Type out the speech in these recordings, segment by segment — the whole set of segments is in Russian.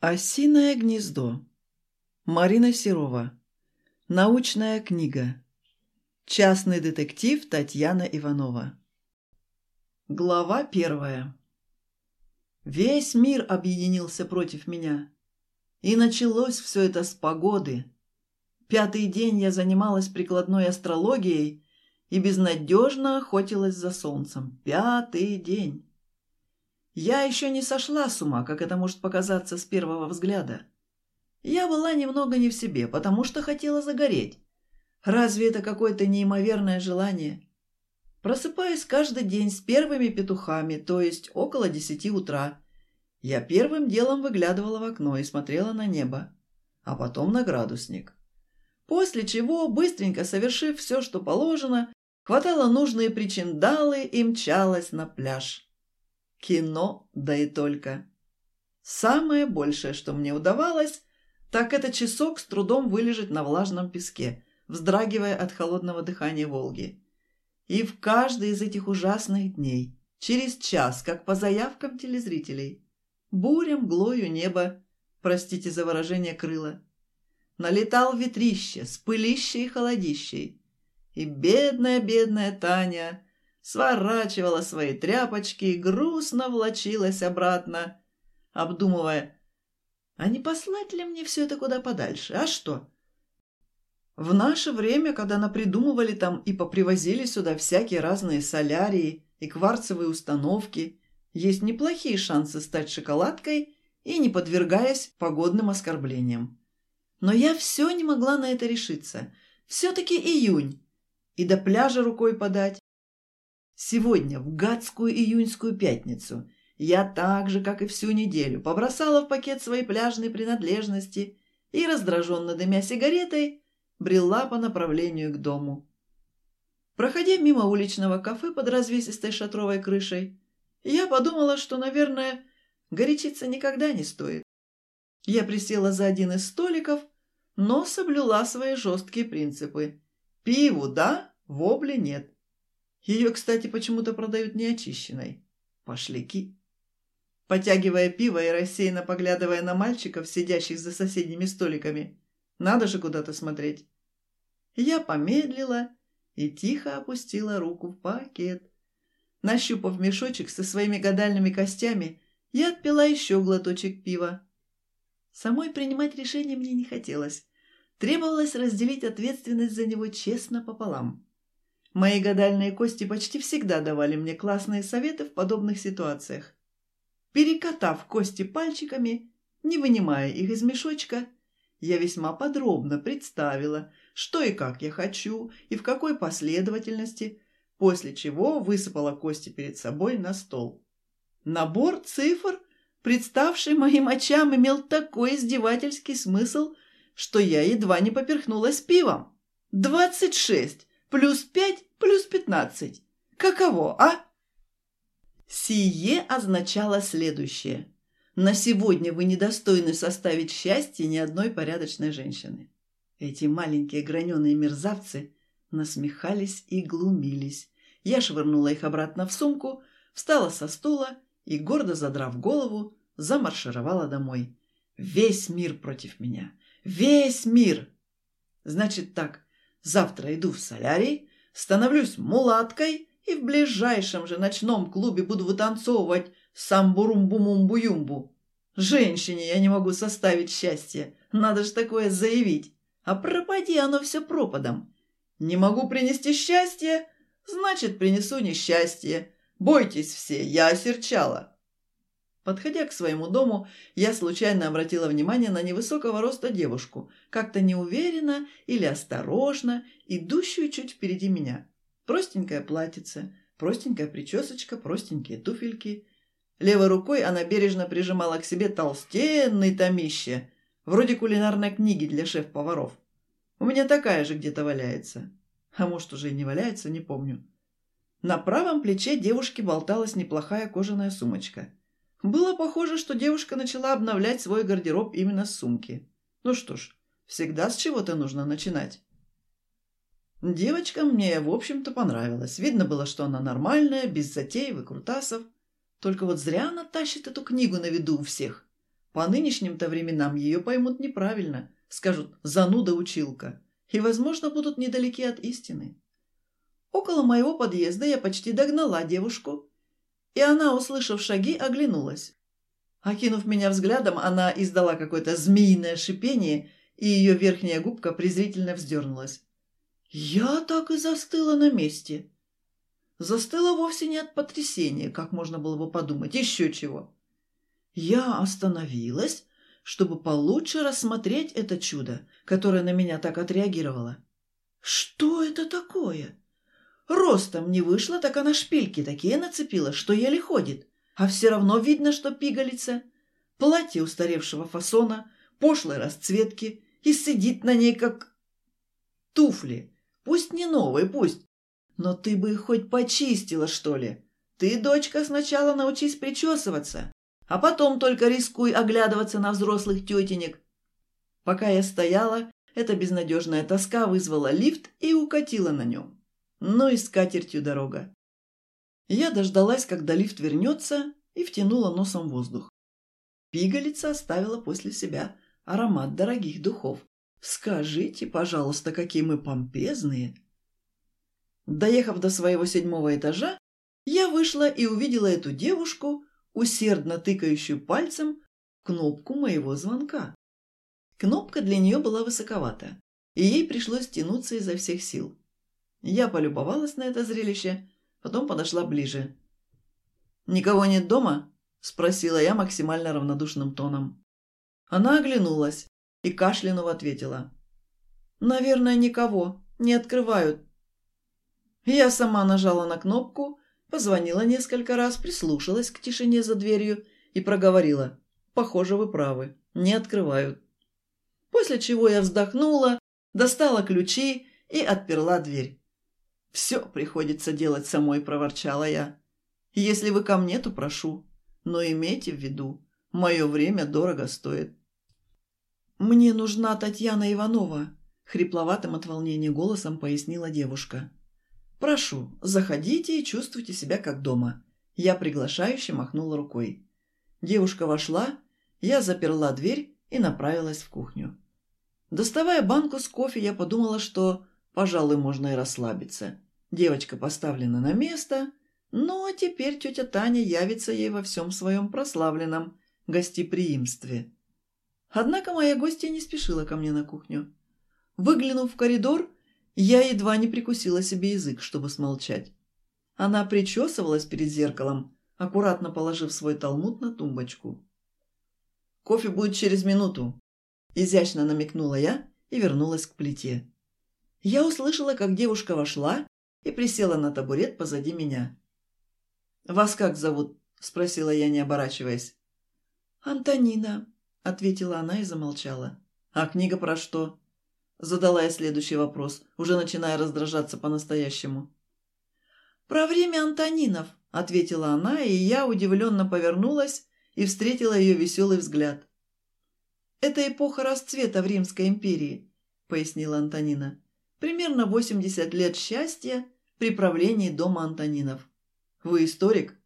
Осиное гнездо. Марина Серова. Научная книга. Частный детектив Татьяна Иванова. Глава первая. Весь мир объединился против меня. И началось все это с погоды. Пятый день я занималась прикладной астрологией и безнадежно охотилась за солнцем. Пятый день. Я еще не сошла с ума, как это может показаться с первого взгляда. Я была немного не в себе, потому что хотела загореть. Разве это какое-то неимоверное желание? Просыпаюсь каждый день с первыми петухами, то есть около десяти утра. Я первым делом выглядывала в окно и смотрела на небо, а потом на градусник. После чего, быстренько совершив все, что положено, хватала нужные причиндалы и мчалась на пляж. Кино, да и только. Самое большее, что мне удавалось, так это часок с трудом вылежать на влажном песке, вздрагивая от холодного дыхания Волги. И в каждый из этих ужасных дней, через час, как по заявкам телезрителей, буря мглою небо, простите за выражение крыла, налетал ветрище с пылищей и холодищей, и бедная-бедная Таня сворачивала свои тряпочки и грустно влочилась обратно, обдумывая, а не послать ли мне все это куда подальше? А что? В наше время, когда напридумывали там и попривозили сюда всякие разные солярии и кварцевые установки, есть неплохие шансы стать шоколадкой и не подвергаясь погодным оскорблениям. Но я все не могла на это решиться. Все-таки июнь. И до пляжа рукой подать, Сегодня, в гадскую июньскую пятницу, я так же, как и всю неделю, побросала в пакет свои пляжные принадлежности и, раздраженно дымя сигаретой, брела по направлению к дому. Проходя мимо уличного кафе под развесистой шатровой крышей, я подумала, что, наверное, горячиться никогда не стоит. Я присела за один из столиков, но соблюла свои жесткие принципы. Пиву – да, вобли – нет. Ее, кстати, почему-то продают неочищенной. Пошляки. Потягивая пиво и рассеянно поглядывая на мальчиков, сидящих за соседними столиками. Надо же куда-то смотреть. Я помедлила и тихо опустила руку в пакет. Нащупав мешочек со своими гадальными костями, я отпила еще глоточек пива. Самой принимать решение мне не хотелось. Требовалось разделить ответственность за него честно пополам. Мои гадальные кости почти всегда давали мне классные советы в подобных ситуациях. Перекатав кости пальчиками, не вынимая их из мешочка, я весьма подробно представила, что и как я хочу и в какой последовательности, после чего высыпала кости перед собой на стол. Набор цифр, представший моим очам, имел такой издевательский смысл, что я едва не поперхнулась пивом. «Двадцать шесть! Плюс пять, плюс пятнадцать. Каково, а? Сие означало следующее. На сегодня вы недостойны составить счастье ни одной порядочной женщины. Эти маленькие граненые мерзавцы насмехались и глумились. Я швырнула их обратно в сумку, встала со стула и, гордо задрав голову, замаршировала домой. Весь мир против меня. Весь мир! Значит так, Завтра иду в солярий, становлюсь мулаткой и в ближайшем же ночном клубе буду вытанцовывать самбурумбу-мумбу-юмбу. Женщине я не могу составить счастье, надо же такое заявить. А пропади оно все пропадом. Не могу принести счастье, значит, принесу несчастье. Бойтесь все, я осерчала. Подходя к своему дому, я случайно обратила внимание на невысокого роста девушку, как-то неуверенно или осторожно, идущую чуть впереди меня. Простенькое платьице, простенькая причесочка, простенькие туфельки. Левой рукой она бережно прижимала к себе толстенный томище, вроде кулинарной книги для шеф-поваров. У меня такая же где-то валяется. А может, уже и не валяется, не помню. На правом плече девушки болталась неплохая кожаная сумочка – было похоже, что девушка начала обновлять свой гардероб именно с сумки. Ну что ж, всегда с чего-то нужно начинать. Девочка мне, в общем-то, понравилась. Видно было, что она нормальная, без затей, выкрутасов. Только вот зря она тащит эту книгу на виду у всех. По нынешним-то временам ее поймут неправильно, скажут «зануда-училка» и, возможно, будут недалеки от истины. Около моего подъезда я почти догнала девушку, и она, услышав шаги, оглянулась. Окинув меня взглядом, она издала какое-то змеиное шипение, и ее верхняя губка презрительно вздернулась. Я так и застыла на месте. Застыла вовсе не от потрясения, как можно было бы подумать, еще чего. Я остановилась, чтобы получше рассмотреть это чудо, которое на меня так отреагировало. Что это такое? Ростом не вышло, так она шпильки такие нацепила, что еле ходит. А все равно видно, что пигалица. Платье устаревшего фасона, пошлой расцветки, и сидит на ней, как туфли. Пусть не новые, пусть. Но ты бы их хоть почистила, что ли. Ты, дочка, сначала научись причесываться, а потом только рискуй оглядываться на взрослых тетенек. Пока я стояла, эта безнадежная тоска вызвала лифт и укатила на нем. Ну и с катертью дорога. Я дождалась, когда лифт вернется, и втянула носом воздух. Пигалица оставила после себя аромат дорогих духов. «Скажите, пожалуйста, какие мы помпезные!» Доехав до своего седьмого этажа, я вышла и увидела эту девушку, усердно тыкающую пальцем кнопку моего звонка. Кнопка для нее была высоковата, и ей пришлось тянуться изо всех сил. Я полюбовалась на это зрелище, потом подошла ближе. «Никого нет дома?» – спросила я максимально равнодушным тоном. Она оглянулась и кашлянув ответила. «Наверное, никого. Не открывают». Я сама нажала на кнопку, позвонила несколько раз, прислушалась к тишине за дверью и проговорила. «Похоже, вы правы. Не открывают». После чего я вздохнула, достала ключи и отперла дверь. «Все приходится делать самой», – проворчала я. «Если вы ко мне, то прошу. Но имейте в виду, мое время дорого стоит». «Мне нужна Татьяна Иванова», – хрипловатым от волнения голосом пояснила девушка. «Прошу, заходите и чувствуйте себя как дома». Я приглашающе махнула рукой. Девушка вошла, я заперла дверь и направилась в кухню. Доставая банку с кофе, я подумала, что Пожалуй, можно и расслабиться. Девочка поставлена на место, а теперь тетя Таня явится ей во всем своем прославленном гостеприимстве. Однако моя гостья не спешила ко мне на кухню. Выглянув в коридор, я едва не прикусила себе язык, чтобы смолчать. Она причесывалась перед зеркалом, аккуратно положив свой талмуд на тумбочку. «Кофе будет через минуту», – изящно намекнула я и вернулась к плите. Я услышала, как девушка вошла и присела на табурет позади меня. «Вас как зовут?» – спросила я, не оборачиваясь. «Антонина», – ответила она и замолчала. «А книга про что?» – задала я следующий вопрос, уже начиная раздражаться по-настоящему. «Про время Антонинов», – ответила она, и я удивленно повернулась и встретила ее веселый взгляд. «Это эпоха расцвета в Римской империи», – пояснила Антонина. Примерно 80 лет счастья при правлении дома Антонинов. «Вы историк?»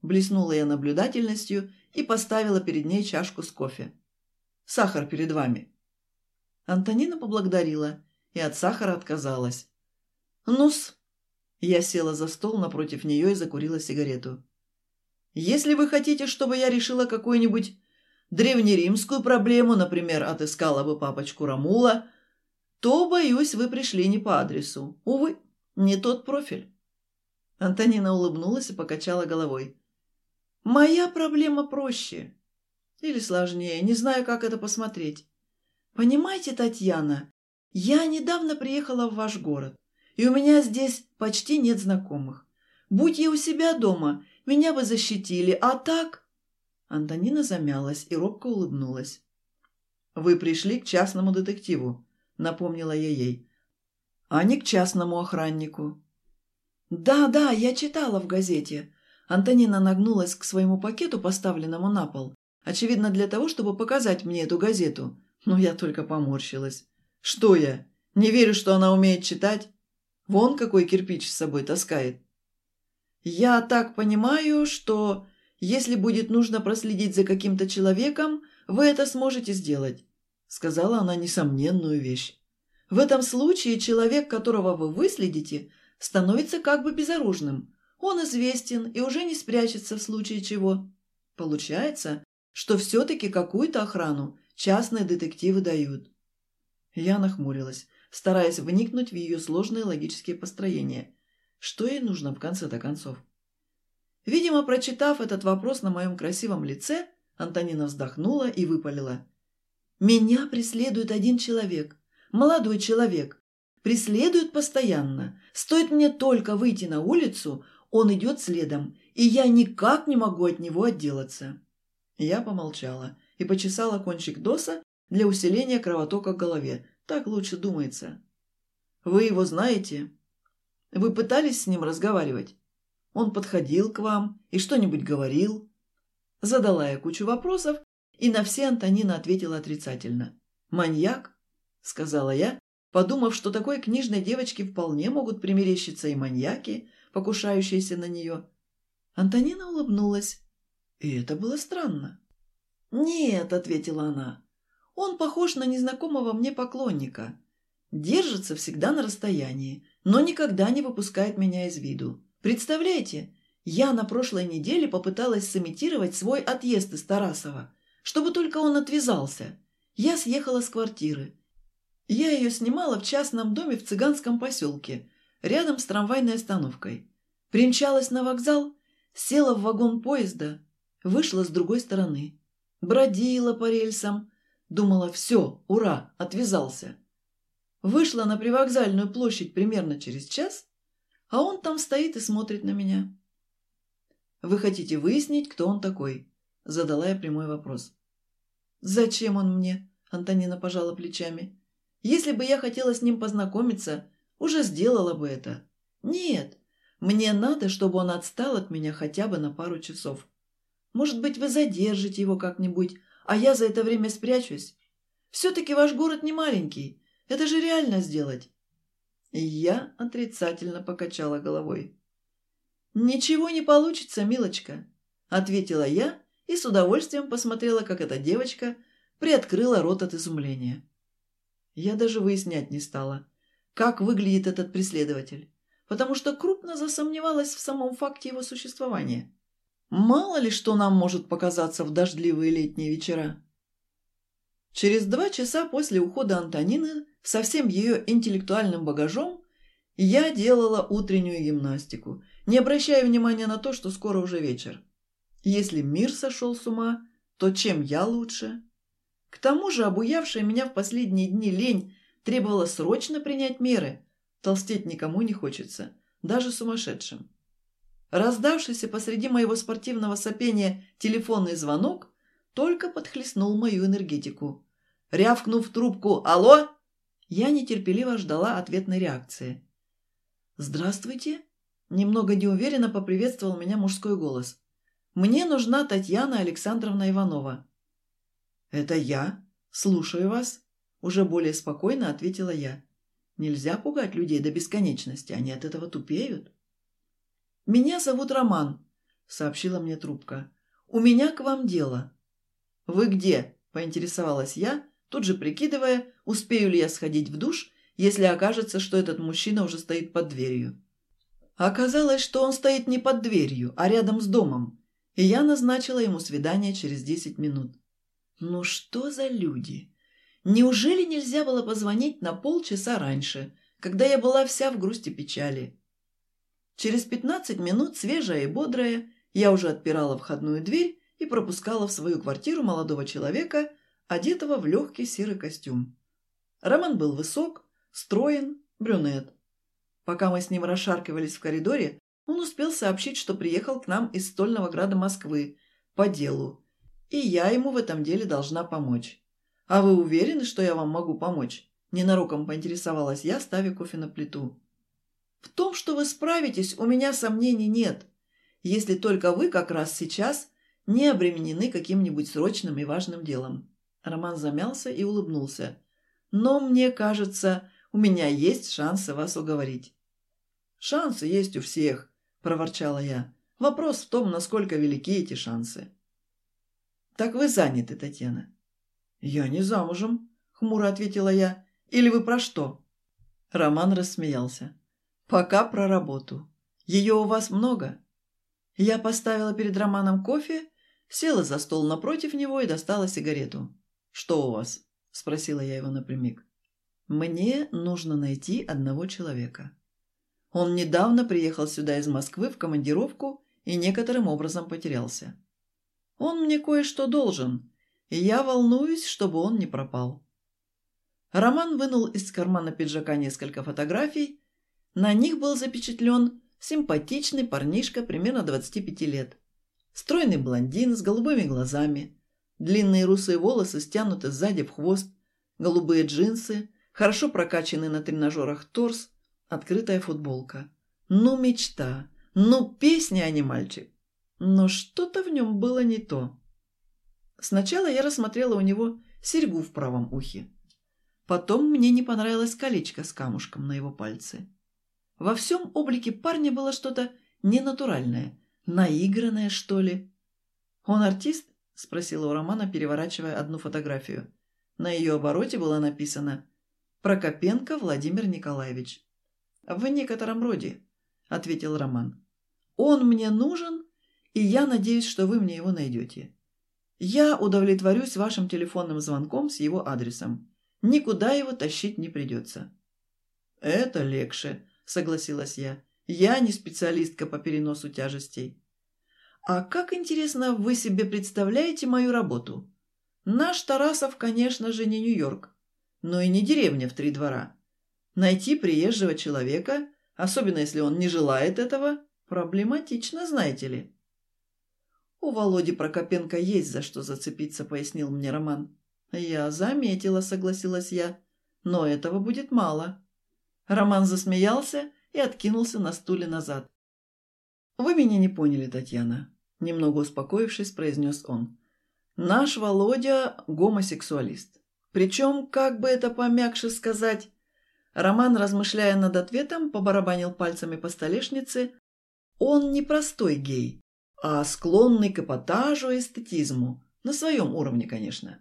Блеснула я наблюдательностью и поставила перед ней чашку с кофе. «Сахар перед вами». Антонина поблагодарила и от сахара отказалась. «Ну-с». Я села за стол напротив нее и закурила сигарету. «Если вы хотите, чтобы я решила какую-нибудь древнеримскую проблему, например, отыскала бы папочку Рамула, то, боюсь, вы пришли не по адресу. Увы, не тот профиль». Антонина улыбнулась и покачала головой. «Моя проблема проще. Или сложнее, не знаю, как это посмотреть. Понимаете, Татьяна, я недавно приехала в ваш город, и у меня здесь почти нет знакомых. Будь я у себя дома, меня бы защитили, а так...» Антонина замялась и робко улыбнулась. «Вы пришли к частному детективу», напомнила я ей. «А не к частному охраннику». «Да, да, я читала в газете». Антонина нагнулась к своему пакету, поставленному на пол. Очевидно, для того, чтобы показать мне эту газету. Но я только поморщилась. «Что я? Не верю, что она умеет читать? Вон какой кирпич с собой таскает». «Я так понимаю, что Если будет нужно проследить за каким-то человеком, вы это сможете сделать», — сказала она несомненную вещь. «В этом случае человек, которого вы выследите, становится как бы безоружным. Он известен и уже не спрячется в случае чего. Получается, что все-таки какую-то охрану частные детективы дают». Я нахмурилась, стараясь вникнуть в ее сложные логические построения. Что ей нужно в конце-то концов? Видимо, прочитав этот вопрос на моем красивом лице, Антонина вздохнула и выпалила. «Меня преследует один человек, молодой человек. Преследует постоянно. Стоит мне только выйти на улицу, он идет следом, и я никак не могу от него отделаться». Я помолчала и почесала кончик доса для усиления кровотока в голове. Так лучше думается. «Вы его знаете? Вы пытались с ним разговаривать?» Он подходил к вам и что-нибудь говорил?» Задала я кучу вопросов, и на все Антонина ответила отрицательно. «Маньяк?» — сказала я, подумав, что такой книжной девочке вполне могут примерещиться и маньяки, покушающиеся на нее. Антонина улыбнулась, и это было странно. «Нет», — ответила она, — «он похож на незнакомого мне поклонника. Держится всегда на расстоянии, но никогда не выпускает меня из виду. Представляете, я на прошлой неделе попыталась сымитировать свой отъезд из Тарасова, чтобы только он отвязался. Я съехала с квартиры. Я ее снимала в частном доме в цыганском поселке, рядом с трамвайной остановкой. Примчалась на вокзал, села в вагон поезда, вышла с другой стороны. Бродила по рельсам, думала, все, ура, отвязался. Вышла на привокзальную площадь примерно через час – а он там стоит и смотрит на меня. «Вы хотите выяснить, кто он такой?» – задала я прямой вопрос. «Зачем он мне?» – Антонина пожала плечами. «Если бы я хотела с ним познакомиться, уже сделала бы это. Нет, мне надо, чтобы он отстал от меня хотя бы на пару часов. Может быть, вы задержите его как-нибудь, а я за это время спрячусь. Все-таки ваш город не маленький, это же реально сделать. Я отрицательно покачала головой. «Ничего не получится, милочка», — ответила я и с удовольствием посмотрела, как эта девочка приоткрыла рот от изумления. Я даже выяснять не стала, как выглядит этот преследователь, потому что крупно засомневалась в самом факте его существования. Мало ли что нам может показаться в дождливые летние вечера. Через два часа после ухода Антонины со всем ее интеллектуальным багажом я делала утреннюю гимнастику, не обращая внимания на то, что скоро уже вечер. Если мир сошел с ума, то чем я лучше? К тому же обуявшая меня в последние дни лень требовала срочно принять меры. Толстеть никому не хочется, даже сумасшедшим. Раздавшийся посреди моего спортивного сопения телефонный звонок только подхлестнул мою энергетику. Рявкнув трубку «Алло!», я нетерпеливо ждала ответной реакции. «Здравствуйте!» – немного неуверенно поприветствовал меня мужской голос. «Мне нужна Татьяна Александровна Иванова». «Это я. Слушаю вас», – уже более спокойно ответила я. «Нельзя пугать людей до бесконечности, они от этого тупеют». «Меня зовут Роман», – сообщила мне трубка. «У меня к вам дело». «Вы где?» – поинтересовалась я, тут же прикидывая, успею ли я сходить в душ, если окажется, что этот мужчина уже стоит под дверью. Оказалось, что он стоит не под дверью, а рядом с домом, и я назначила ему свидание через десять минут. Ну что за люди? Неужели нельзя было позвонить на полчаса раньше, когда я была вся в грусти печали? Через пятнадцать минут, свежая и бодрая, я уже отпирала входную дверь и пропускала в свою квартиру молодого человека, одетого в легкий серый костюм. Роман был высок, строен, брюнет. Пока мы с ним расшаркивались в коридоре, он успел сообщить, что приехал к нам из стольного града Москвы по делу, и я ему в этом деле должна помочь. «А вы уверены, что я вам могу помочь?» Ненароком поинтересовалась я, ставя кофе на плиту. «В том, что вы справитесь, у меня сомнений нет, если только вы как раз сейчас не обременены каким-нибудь срочным и важным делом». Роман замялся и улыбнулся. «Но мне кажется, у меня есть шансы вас уговорить». «Шансы есть у всех», – проворчала я. Вопрос в том, насколько велики эти шансы. «Так вы заняты, Татьяна?» «Я не замужем», — хмуро ответила я. «Или вы про что?» Роман рассмеялся. «Пока про работу. Ее у вас много?» Я поставила перед Романом кофе, села за стол напротив него и достала сигарету. «Что у вас?» – спросила я его напрямик. «Мне нужно найти одного человека. Он недавно приехал сюда из Москвы в командировку и некоторым образом потерялся. Он мне кое-что должен, и я волнуюсь, чтобы он не пропал». Роман вынул из кармана пиджака несколько фотографий. На них был запечатлен симпатичный парнишка примерно 25 лет. Стройный блондин с голубыми глазами, длинные русые волосы стянуты сзади в хвост, голубые джинсы, хорошо прокачанный на тренажерах торс, открытая футболка. Ну, мечта, ну, песня, а не мальчик. Но что-то в нем было не то. Сначала я рассмотрела у него серьгу в правом ухе. Потом мне не понравилось колечко с камушком на его пальце. Во всем облике парня было что-то ненатуральное, наигранное, что ли. «Он артист?» – спросила у Романа, переворачивая одну фотографию. На ее обороте было написано «Прокопенко Владимир Николаевич». «В некотором роде», – ответил Роман. «Он мне нужен, и я надеюсь, что вы мне его найдете. Я удовлетворюсь вашим телефонным звонком с его адресом. Никуда его тащить не придется». «Это легче», — согласилась я. «Я не специалистка по переносу тяжестей». «А как, интересно, вы себе представляете мою работу? Наш Тарасов, конечно же, не Нью-Йорк, но и не деревня в три двора. Найти приезжего человека, особенно если он не желает этого, проблематично, знаете ли». «У Володи Прокопенко есть за что зацепиться», — пояснил мне Роман. «Я заметила», — согласилась я. «Но этого будет мало». Роман засмеялся и откинулся на стуле назад. «Вы меня не поняли, Татьяна», — немного успокоившись, произнес он. «Наш Володя — гомосексуалист. Причем, как бы это помягче сказать...» Роман, размышляя над ответом, побарабанил пальцами по столешнице. «Он не простой гей, а склонный к эпатажу и эстетизму. На своем уровне, конечно.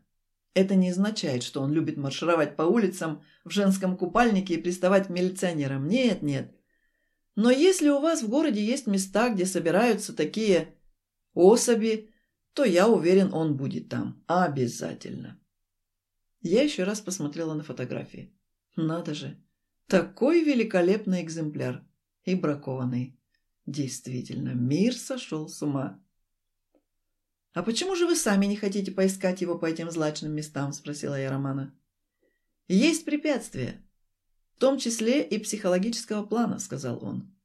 Это не означает, что он любит маршировать по улицам в женском купальнике и приставать к милиционерам. Нет, нет. Но если у вас в городе есть места, где собираются такие особи, то я уверен, он будет там. Обязательно. Я еще раз посмотрела на фотографии. Надо же. Такой великолепный экземпляр. И бракованный. Действительно, мир сошел с ума. «А почему же вы сами не хотите поискать его по этим злачным местам?» – спросила я Романа. «Есть препятствия, в том числе и психологического плана», – сказал он.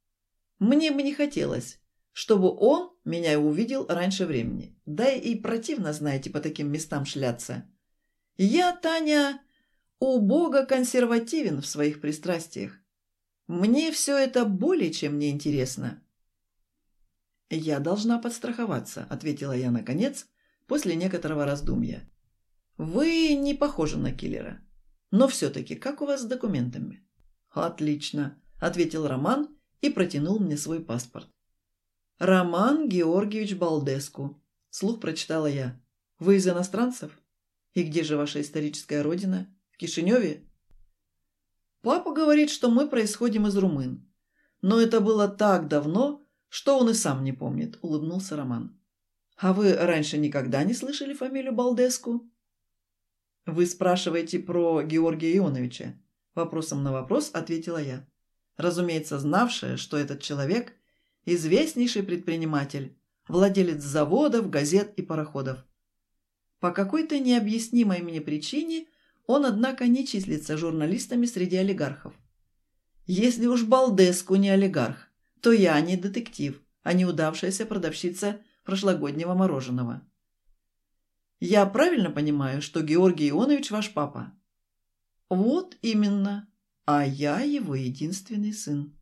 «Мне бы не хотелось, чтобы он меня увидел раньше времени. Да и противно, знаете, по таким местам шляться. Я, Таня, убого консервативен в своих пристрастиях. Мне все это более чем неинтересно. «Я должна подстраховаться», — ответила я наконец, после некоторого раздумья. «Вы не похожи на киллера. Но все-таки, как у вас с документами?» «Отлично», — ответил Роман и протянул мне свой паспорт. «Роман Георгиевич Балдеску», — слух прочитала я. «Вы из иностранцев? И где же ваша историческая родина? В Кишиневе?» «Папа говорит, что мы происходим из румын. Но это было так давно, что он и сам не помнит», — улыбнулся Роман. «А вы раньше никогда не слышали фамилию Балдеску?» «Вы спрашиваете про Георгия Ионовича?» Вопросом на вопрос ответила я. Разумеется, знавшая, что этот человек – известнейший предприниматель, владелец заводов, газет и пароходов. По какой-то необъяснимой мне причине он, однако, не числится журналистами среди олигархов. Если уж Балдеску не олигарх, то я не детектив, а неудавшаяся продавщица прошлогоднего мороженого. Я правильно понимаю, что Георгий Ионович ваш папа? Вот именно. А я его единственный сын.